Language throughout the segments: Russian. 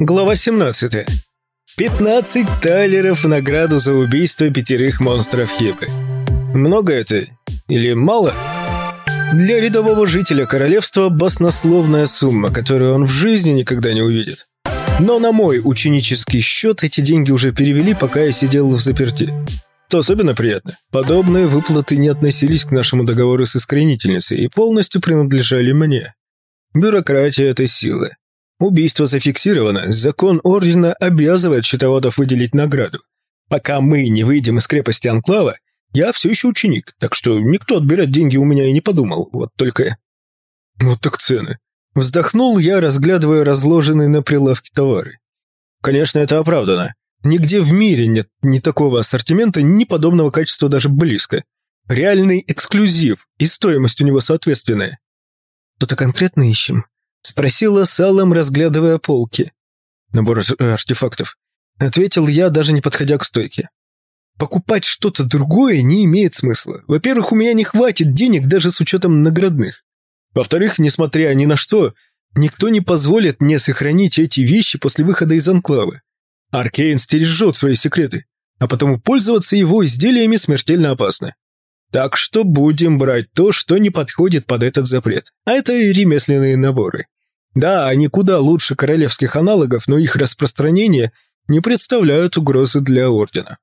Глава 17. 15 талеров в награду за убийство пятерых монстров Хибы. Много это или мало? Для рядового жителя королевства баснословная сумма, которую он в жизни никогда не увидит. Но на мой ученический счет эти деньги уже перевели, пока я сидел в заперти. То особенно приятно. Подобные выплаты не относились к нашему договору с искоренительницей и полностью принадлежали мне. Бюрократия – это сила. Убийство зафиксировано, закон Ордена обязывает счетоводов выделить награду. Пока мы не выйдем из крепости Анклава, я все еще ученик, так что никто отбирать деньги у меня и не подумал, вот только... Вот так цены. Вздохнул я, разглядывая разложенные на прилавке товары. Конечно, это оправдано. Нигде в мире нет ни такого ассортимента, ни подобного качества даже близко. Реальный эксклюзив, и стоимость у него соответственная. Что-то конкретно ищем? Спросила Салом, разглядывая полки. Набор артефактов. Ответил я, даже не подходя к стойке. Покупать что-то другое не имеет смысла. Во-первых, у меня не хватит денег даже с учетом наградных. Во-вторых, несмотря ни на что, никто не позволит мне сохранить эти вещи после выхода из анклава. Аркейн стережет свои секреты, а потому пользоваться его изделиями смертельно опасно. Так что будем брать то, что не подходит под этот запрет. А это и ремесленные наборы. Да, они куда лучше королевских аналогов, но их распространение не представляют угрозы для Ордена.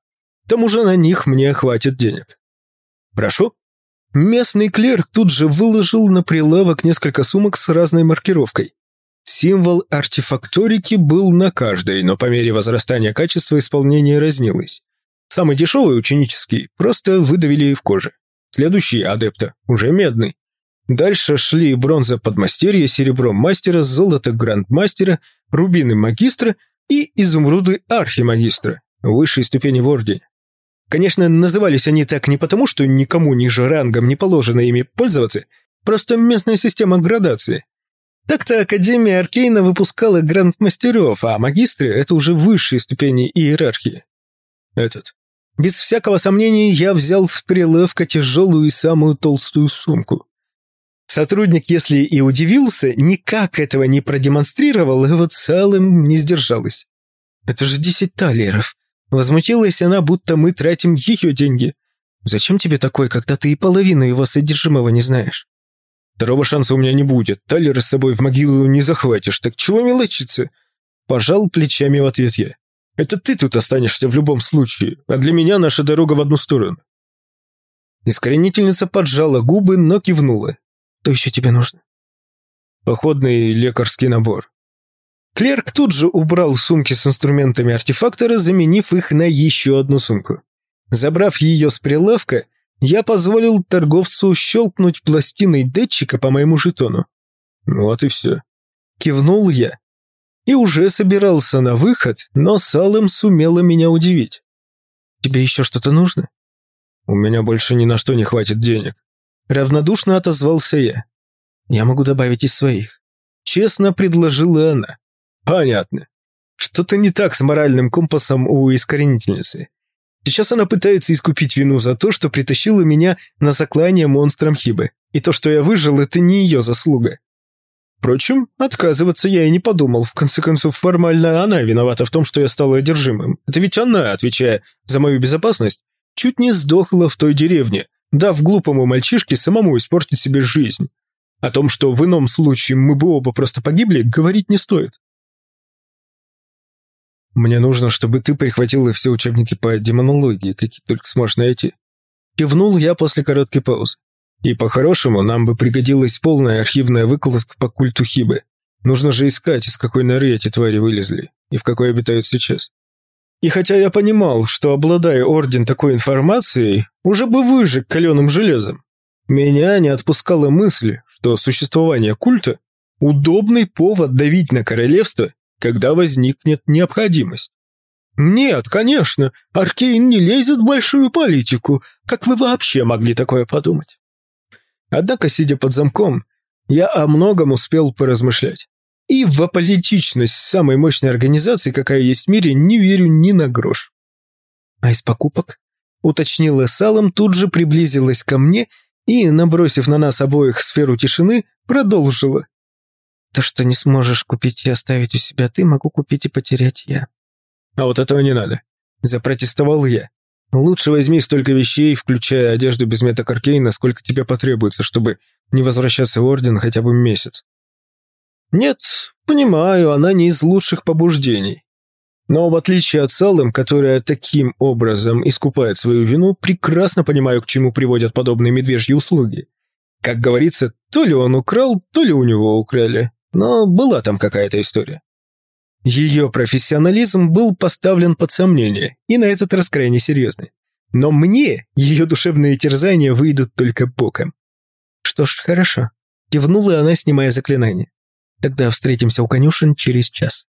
К тому же на них мне хватит денег. Прошу? Местный клерк тут же выложил на прилавок несколько сумок с разной маркировкой. Символ артефакторики был на каждой, но по мере возрастания качества исполнения разнилось. Самый дешевый ученический просто выдавили в коже. Следующий адепта уже медный. Дальше шли бронза подмастерья, серебро мастера, золото грандмастера, рубины магистра и изумруды архимагистра, высшей ступени в ордене. Конечно, назывались они так не потому, что никому ниже рангом не положено ими пользоваться, просто местная система градации. Так-то Академия Аркейна выпускала грандмастеров, а магистры — это уже высшие ступени иерархии. Этот. Без всякого сомнения, я взял с прилавка тяжелую и самую толстую сумку. Сотрудник, если и удивился, никак этого не продемонстрировал, вот целым не сдержалась. «Это же десять талеров!» Возмутилась она, будто мы тратим ее деньги. «Зачем тебе такой, когда ты и половину его содержимого не знаешь?» «Второго шанса у меня не будет. Талеры с собой в могилу не захватишь, так чего мелочиться?» Пожал плечами в ответ я. «Это ты тут останешься в любом случае, а для меня наша дорога в одну сторону». Искоренительница поджала губы, но кивнула. Что еще тебе нужно? Походный лекарский набор. Клерк тут же убрал сумки с инструментами артефактора, заменив их на еще одну сумку. Забрав ее с прилавка, я позволил торговцу щелкнуть пластиной датчика по моему жетону. Ну вот и все. Кивнул я. И уже собирался на выход, но Салем сумела меня удивить. «Тебе еще что-то нужно?» «У меня больше ни на что не хватит денег», Равнодушно отозвался я. Я могу добавить из своих. Честно предложила она. Понятно. Что-то не так с моральным компасом у искоренительницы. Сейчас она пытается искупить вину за то, что притащила меня на заклание монстром Хибы. И то, что я выжил, это не ее заслуга. Впрочем, отказываться я и не подумал. В конце концов, формально она виновата в том, что я стал одержимым. Это ведь она, отвечая за мою безопасность, чуть не сдохла в той деревне, дав глупому мальчишке самому испортить себе жизнь. О том, что в ином случае мы бы оба просто погибли, говорить не стоит. Мне нужно, чтобы ты прихватила все учебники по демонологии, какие только сможешь найти. Кивнул я после короткой паузы. И по-хорошему нам бы пригодилась полная архивная выкладка по культу Хибы. Нужно же искать, из какой норы эти твари вылезли и в какой обитают сейчас. И хотя я понимал, что, обладая Орден такой информацией, уже бы выжег каленым железом, меня не отпускала мысль, что существование культа – удобный повод давить на королевство, когда возникнет необходимость. «Нет, конечно, Аркейн не лезет в большую политику. Как вы вообще могли такое подумать?» Однако, сидя под замком, я о многом успел поразмышлять. И в аполитичность самой мощной организации, какая есть в мире, не верю ни на грош. А из покупок? Уточнила Салом, тут же приблизилась ко мне и, набросив на нас обоих сферу тишины, продолжила. То, что не сможешь купить и оставить у себя ты, могу купить и потерять я. А вот этого не надо. Запротестовал я. Лучше возьми столько вещей, включая одежду без метакаркейна, сколько тебе потребуется, чтобы не возвращаться в Орден хотя бы месяц. Нет, понимаю, она не из лучших побуждений. Но в отличие от Салым, которая таким образом искупает свою вину, прекрасно понимаю, к чему приводят подобные медвежьи услуги. Как говорится, то ли он украл, то ли у него украли. Но была там какая-то история. Ее профессионализм был поставлен под сомнение, и на этот раз крайне серьезный. Но мне ее душевные терзания выйдут только боком. Что ж, хорошо. Кивнула она, снимая заклинание. Тогда встретимся у конюшен через час.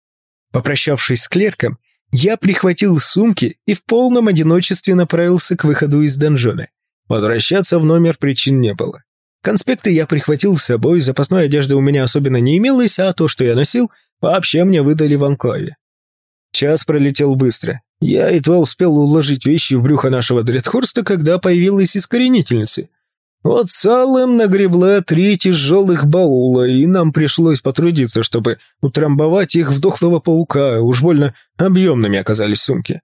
Попрощавшись с клерком, я прихватил сумки и в полном одиночестве направился к выходу из донжона. Возвращаться в номер причин не было. Конспекты я прихватил с собой, запасной одежды у меня особенно не имелось, а то, что я носил, вообще мне выдали в анклаве. Час пролетел быстро. Я едва успел уложить вещи в брюхо нашего Дредхорста, когда появилась искоренительница. Вот Салем нагребла три тяжелых баула, и нам пришлось потрудиться, чтобы утрамбовать их в дохлого паука, уж больно объемными оказались сумки.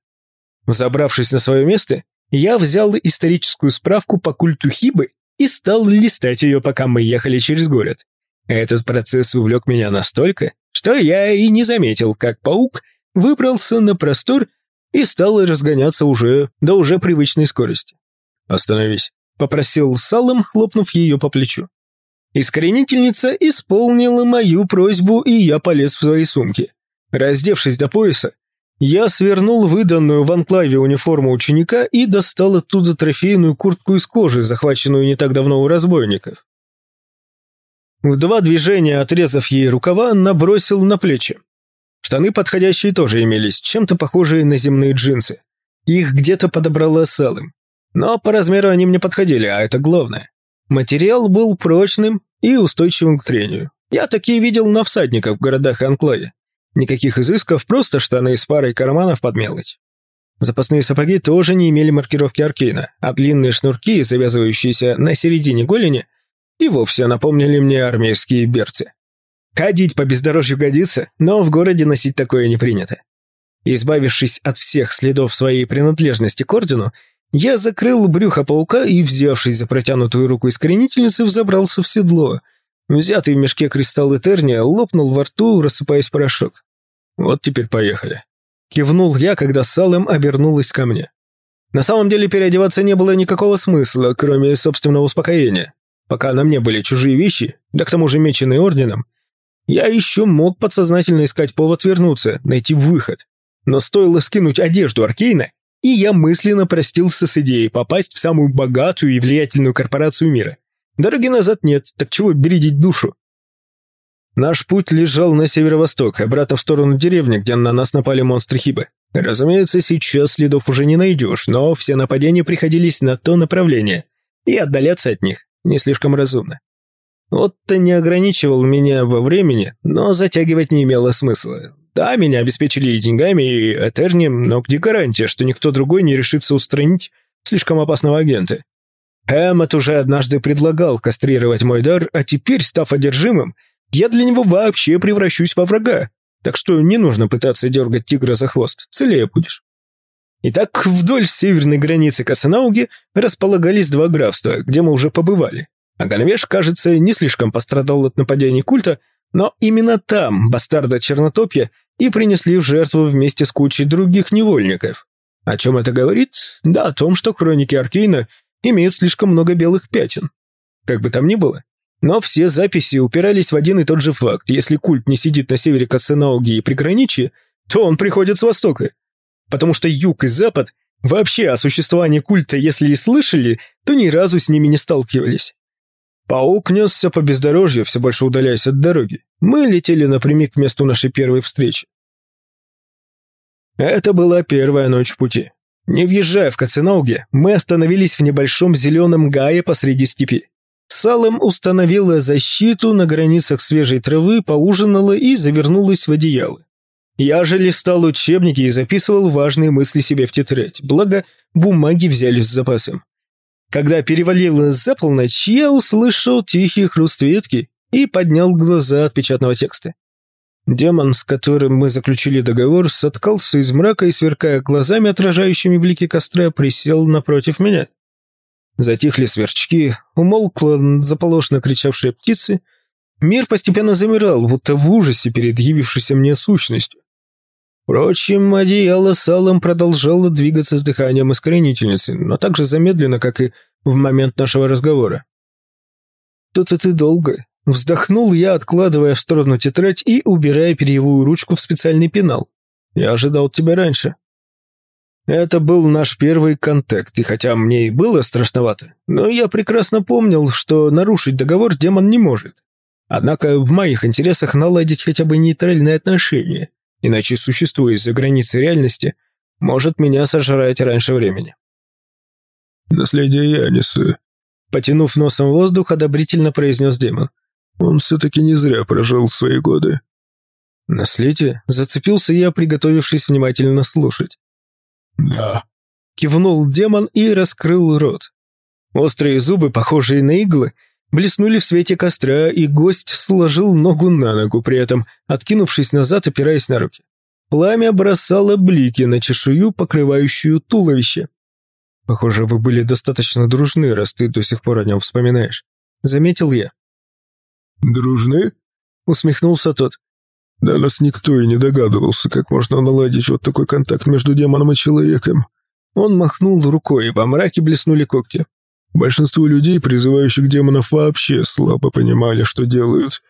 Забравшись на свое место, я взял историческую справку по культу Хибы и стал листать ее, пока мы ехали через город. Этот процесс увлек меня настолько, что я и не заметил, как паук выбрался на простор и стал разгоняться уже до уже привычной скорости. «Остановись», — попросил Салом, хлопнув ее по плечу. Искоренительница исполнила мою просьбу, и я полез в свои сумки. Раздевшись до пояса, я свернул выданную в анклаве униформу ученика и достал оттуда трофейную куртку из кожи, захваченную не так давно у разбойников. В два движения, отрезав ей рукава, набросил на плечи. Штаны подходящие тоже имелись, чем-то похожие на земные джинсы. Их где-то подобрала Салым. Но по размеру они мне подходили, а это главное. Материал был прочным и устойчивым к трению. Я такие видел на всадниках в городах Анклаве. Никаких изысков, просто штаны с парой карманов под мелочь. Запасные сапоги тоже не имели маркировки Аркейна, а длинные шнурки, завязывающиеся на середине голени, и вовсе напомнили мне армейские берцы. Ходить по бездорожью годится, но в городе носить такое не принято. Избавившись от всех следов своей принадлежности к ордену, я закрыл брюхо паука и, взявшись за протянутую руку искоренительницы, взобрался в седло. Взятый в мешке кристалл Этерния лопнул во рту, рассыпаясь порошок. «Вот теперь поехали». Кивнул я, когда Салем обернулась ко мне. На самом деле переодеваться не было никакого смысла, кроме собственного успокоения. Пока на мне были чужие вещи, да к тому же меченые орденом, я еще мог подсознательно искать повод вернуться, найти выход. Но стоило скинуть одежду Аркейна, и я мысленно простился с идеей попасть в самую богатую и влиятельную корпорацию мира. Дороги назад нет, так чего бередить душу? Наш путь лежал на северо-восток, обратно в сторону деревни, где на нас напали монстры Хибы. Разумеется, сейчас следов уже не найдешь, но все нападения приходились на то направление, и отдаляться от них не слишком разумно. Отто не ограничивал меня во времени, но затягивать не имело смысла. Да, меня обеспечили и деньгами, и Этернием, но где гарантия, что никто другой не решится устранить слишком опасного агента? Эммот уже однажды предлагал кастрировать мой дар, а теперь, став одержимым, я для него вообще превращусь во врага. Так что не нужно пытаться дергать тигра за хвост, целее будешь. Итак, вдоль северной границы Касанауги располагались два графства, где мы уже побывали. А Гальвеш, кажется, не слишком пострадал от нападений культа, но именно там бастарда Чернотопья и принесли в жертву вместе с кучей других невольников. О чем это говорит? Да о том, что хроники Аркейна имеют слишком много белых пятен. Как бы там ни было. Но все записи упирались в один и тот же факт. Если культ не сидит на севере Каценауги и приграничье, то он приходит с востока. Потому что юг и запад вообще о существовании культа, если и слышали, то ни разу с ними не сталкивались. Паук несся по бездорожью, все больше удаляясь от дороги. Мы летели напрямик к месту нашей первой встречи. Это была первая ночь в пути. Не въезжая в Каценауге, мы остановились в небольшом зеленом гае посреди степи. Салем установила защиту на границах свежей травы, поужинала и завернулась в одеяло. Я же листал учебники и записывал важные мысли себе в тетрадь, благо бумаги взяли с запасом. Когда перевалило за полночь, я услышал тихий хруст ветки и поднял глаза от печатного текста. Демон, с которым мы заключили договор, соткался из мрака и, сверкая глазами, отражающими блики костра, присел напротив меня. Затихли сверчки, умолкла заполошно кричавшие птицы. Мир постепенно замирал, будто в ужасе перед явившейся мне сущностью. Впрочем, одеяло с алом продолжало двигаться с дыханием искоренительницы, но так же замедленно, как и в момент нашего разговора. «Тут-то ты долго», — вздохнул я, откладывая в сторону тетрадь и убирая перьевую ручку в специальный пенал. «Я ожидал тебя раньше». Это был наш первый контакт, и хотя мне и было страшновато, но я прекрасно помнил, что нарушить договор демон не может. Однако в моих интересах наладить хотя бы нейтральные отношения, иначе существуя за границей реальности, может меня сожрать раньше времени. «Наследие Яниса», — потянув носом воздух, одобрительно произнес демон. «Он все-таки не зря прожил свои годы». «Наследие?» — зацепился я, приготовившись внимательно слушать. «Да», — кивнул демон и раскрыл рот. Острые зубы, похожие на иглы, блеснули в свете костра, и гость сложил ногу на ногу, при этом откинувшись назад, опираясь на руки. Пламя бросало блики на чешую, покрывающую туловище. «Похоже, вы были достаточно дружны, раз ты до сих пор о нем вспоминаешь», — заметил я. «Дружны?» — усмехнулся тот. Да нас никто и не догадывался, как можно наладить вот такой контакт между демоном и человеком. Он махнул рукой, и во мраке блеснули когти. Большинство людей, призывающих демонов, вообще слабо понимали, что делают,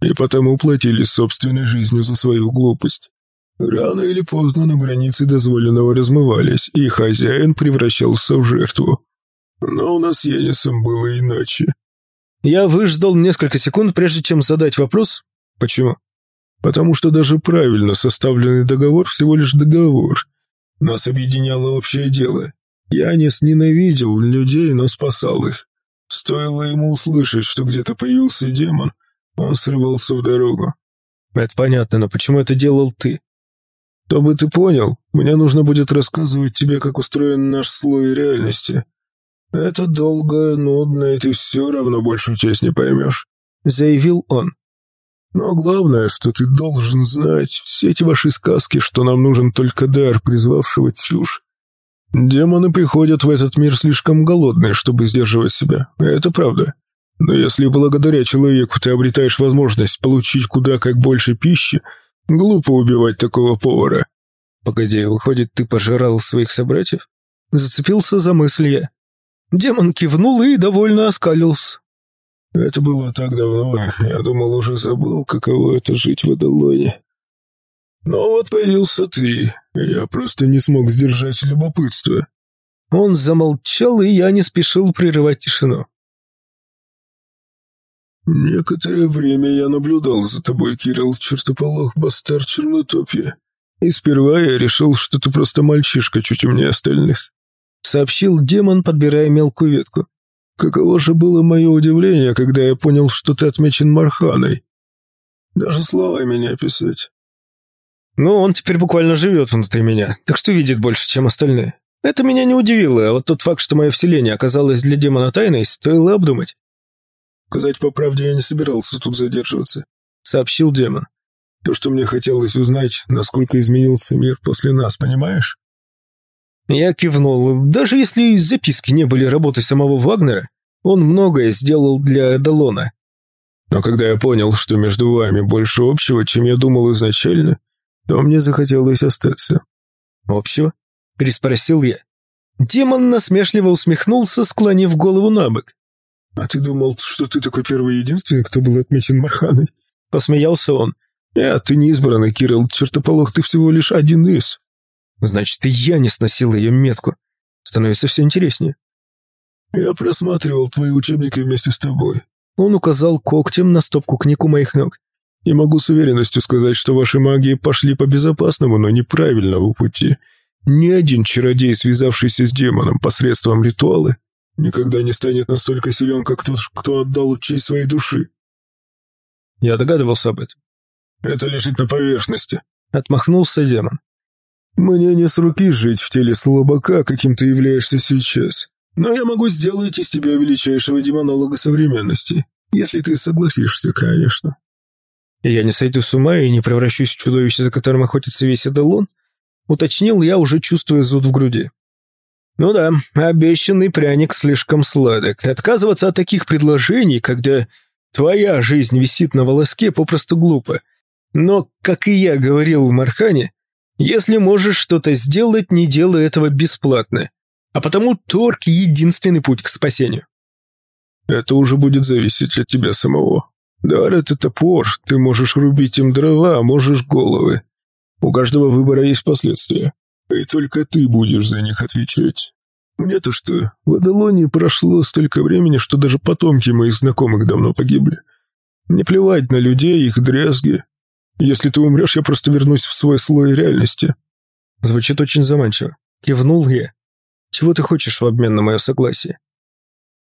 и потому платили собственной жизнью за свою глупость. Рано или поздно на границе дозволенного размывались, и хозяин превращался в жертву. Но у нас с Енисом было иначе. Я выждал несколько секунд, прежде чем задать вопрос «Почему?». Потому что даже правильно составленный договор всего лишь договор. Нас объединяло общее дело. Янис ненавидел людей, но спасал их. Стоило ему услышать, что где-то появился демон, он срывался в дорогу. Это понятно, но почему это делал ты? Чтобы ты понял, мне нужно будет рассказывать тебе, как устроен наш слой реальности. Это долго, нудно, и ты все равно большую часть не поймешь», — заявил он. «Но главное, что ты должен знать, все эти ваши сказки, что нам нужен только дар, призвавшего чушь. Демоны приходят в этот мир слишком голодные, чтобы сдерживать себя, это правда. Но если благодаря человеку ты обретаешь возможность получить куда как больше пищи, глупо убивать такого повара». «Погоди, выходит, ты пожирал своих собратьев?» Зацепился за мысль я. Демон кивнул и довольно оскалился. Это было так давно, я думал, уже забыл, каково это жить в Адалоне. Но вот появился ты, я просто не смог сдержать любопытство. Он замолчал, и я не спешил прерывать тишину. Некоторое время я наблюдал за тобой, Кирилл Чертополох, бастард Чернотопья. И сперва я решил, что ты просто мальчишка чуть умнее остальных сообщил демон, подбирая мелкую ветку. «Каково же было мое удивление, когда я понял, что ты отмечен Марханой. Даже словами не описать». «Ну, он теперь буквально живет внутри меня, так что видит больше, чем остальные. Это меня не удивило, а вот тот факт, что мое вселение оказалось для демона тайной, стоило обдумать». «Сказать по правде я не собирался тут задерживаться», — сообщил демон. «То, что мне хотелось узнать, насколько изменился мир после нас, понимаешь?» Я кивнул. Даже если записки не были работой самого Вагнера, он многое сделал для Эдалона. Но когда я понял, что между вами больше общего, чем я думал изначально, то мне захотелось остаться. «Общего?» – переспросил я. Демон насмешливо усмехнулся, склонив голову на бок. «А ты думал, что ты такой первый и единственный, кто был отмечен Марханой?» – посмеялся он. «Нет, ты не избранный, Кирилл Чертополох, ты всего лишь один из». Значит, и я не сносил ее метку. Становится все интереснее. Я просматривал твои учебники вместе с тобой. Он указал когтем на стопку книг у моих ног. И могу с уверенностью сказать, что ваши магии пошли по безопасному, но неправильному пути. Ни один чародей, связавшийся с демоном посредством ритуала, никогда не станет настолько силен, как тот, кто отдал честь своей души. Я догадывался об этом. Это лежит на поверхности. Отмахнулся демон. Мне не с руки жить в теле слабака, каким ты являешься сейчас. Но я могу сделать из тебя величайшего демонолога современности. Если ты согласишься, конечно. Я не сойду с ума и не превращусь в чудовище, за которым охотится весь Эдалон? Уточнил я, уже чувствуя зуд в груди. Ну да, обещанный пряник слишком сладок. Отказываться от таких предложений, когда твоя жизнь висит на волоске, попросту глупо. Но, как и я говорил в Мархане, если можешь что-то сделать, не делай этого бесплатно. А потому торг — единственный путь к спасению. Это уже будет зависеть от тебя самого. Дар — это топор, ты можешь рубить им дрова, а можешь головы. У каждого выбора есть последствия, и только ты будешь за них отвечать. Мне-то что, в Адалоне прошло столько времени, что даже потомки моих знакомых давно погибли. Не плевать на людей, их дрязги. Если ты умрешь, я просто вернусь в свой слой реальности. Звучит очень заманчиво. Кивнул я. Чего ты хочешь в обмен на мое согласие?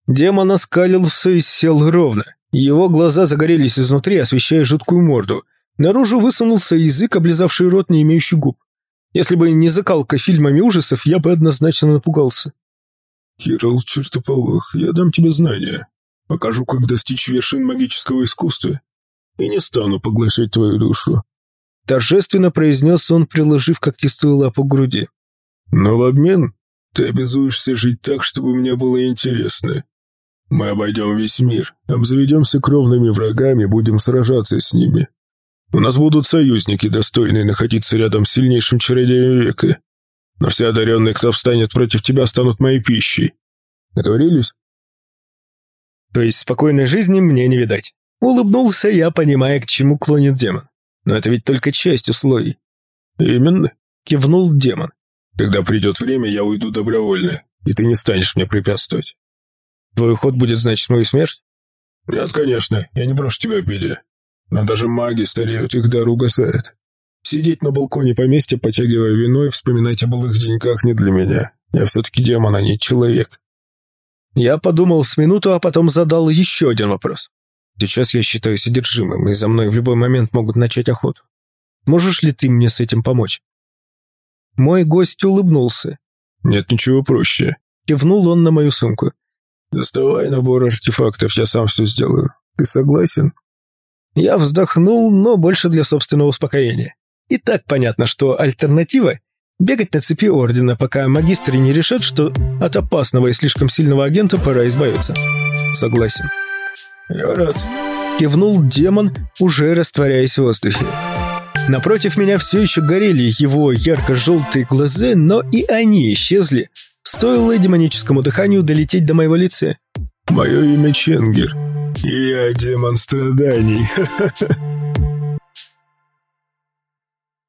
Демон оскалился и сел ровно. Его глаза загорелись изнутри, освещая жуткую морду. Наружу высунулся язык, облизавший рот, не имеющий губ. Если бы не закалка фильмами ужасов, я бы однозначно напугался. «Кирилл, чертополох, я дам тебе знания. Покажу, как достичь вершин магического искусства. И не стану поглощать твою душу». Торжественно произнес он, приложив когтистую лапу к груди. «Но в обмен ты обязуешься жить так, чтобы мне было интересно. Мы обойдем весь мир, обзаведемся кровными врагами, будем сражаться с ними. У нас будут союзники, достойные находиться рядом с сильнейшим чародеем века. Но все одаренные, кто встанет против тебя, станут моей пищей. Договорились? То есть спокойной жизни мне не видать. Улыбнулся я, понимая, к чему клонит демон. Но это ведь только часть условий. Именно. Кивнул демон. Когда придет время, я уйду добровольно, и ты не станешь мне препятствовать. Твой уход будет значить мою смерть? Нет, конечно, я не брошу тебя в беде. Но даже маги стареют, их дар угасает. Сидеть на балконе поместья, потягивая вино и вспоминать о былых деньках не для меня. Я все-таки демон, а не человек. Я подумал с минуту, а потом задал еще один вопрос. Сейчас я считаюсь одержимым, и за мной в любой момент могут начать охоту. Можешь ли ты мне с этим помочь? Мой гость улыбнулся. Нет ничего проще. Кивнул он на мою сумку. «Доставай набор артефактов, я сам все сделаю. Ты согласен?» Я вздохнул, но больше для собственного успокоения. И так понятно, что альтернатива — бегать на цепи Ордена, пока магистры не решат, что от опасного и слишком сильного агента пора избавиться. Согласен. «Я рад», — кивнул демон, уже растворяясь в воздухе. Напротив меня все еще горели его ярко-желтые глаза, но и они исчезли, Стоило демоническому дыханию долететь до моего лица. «Мое имя Ченгер, и я демон страданий.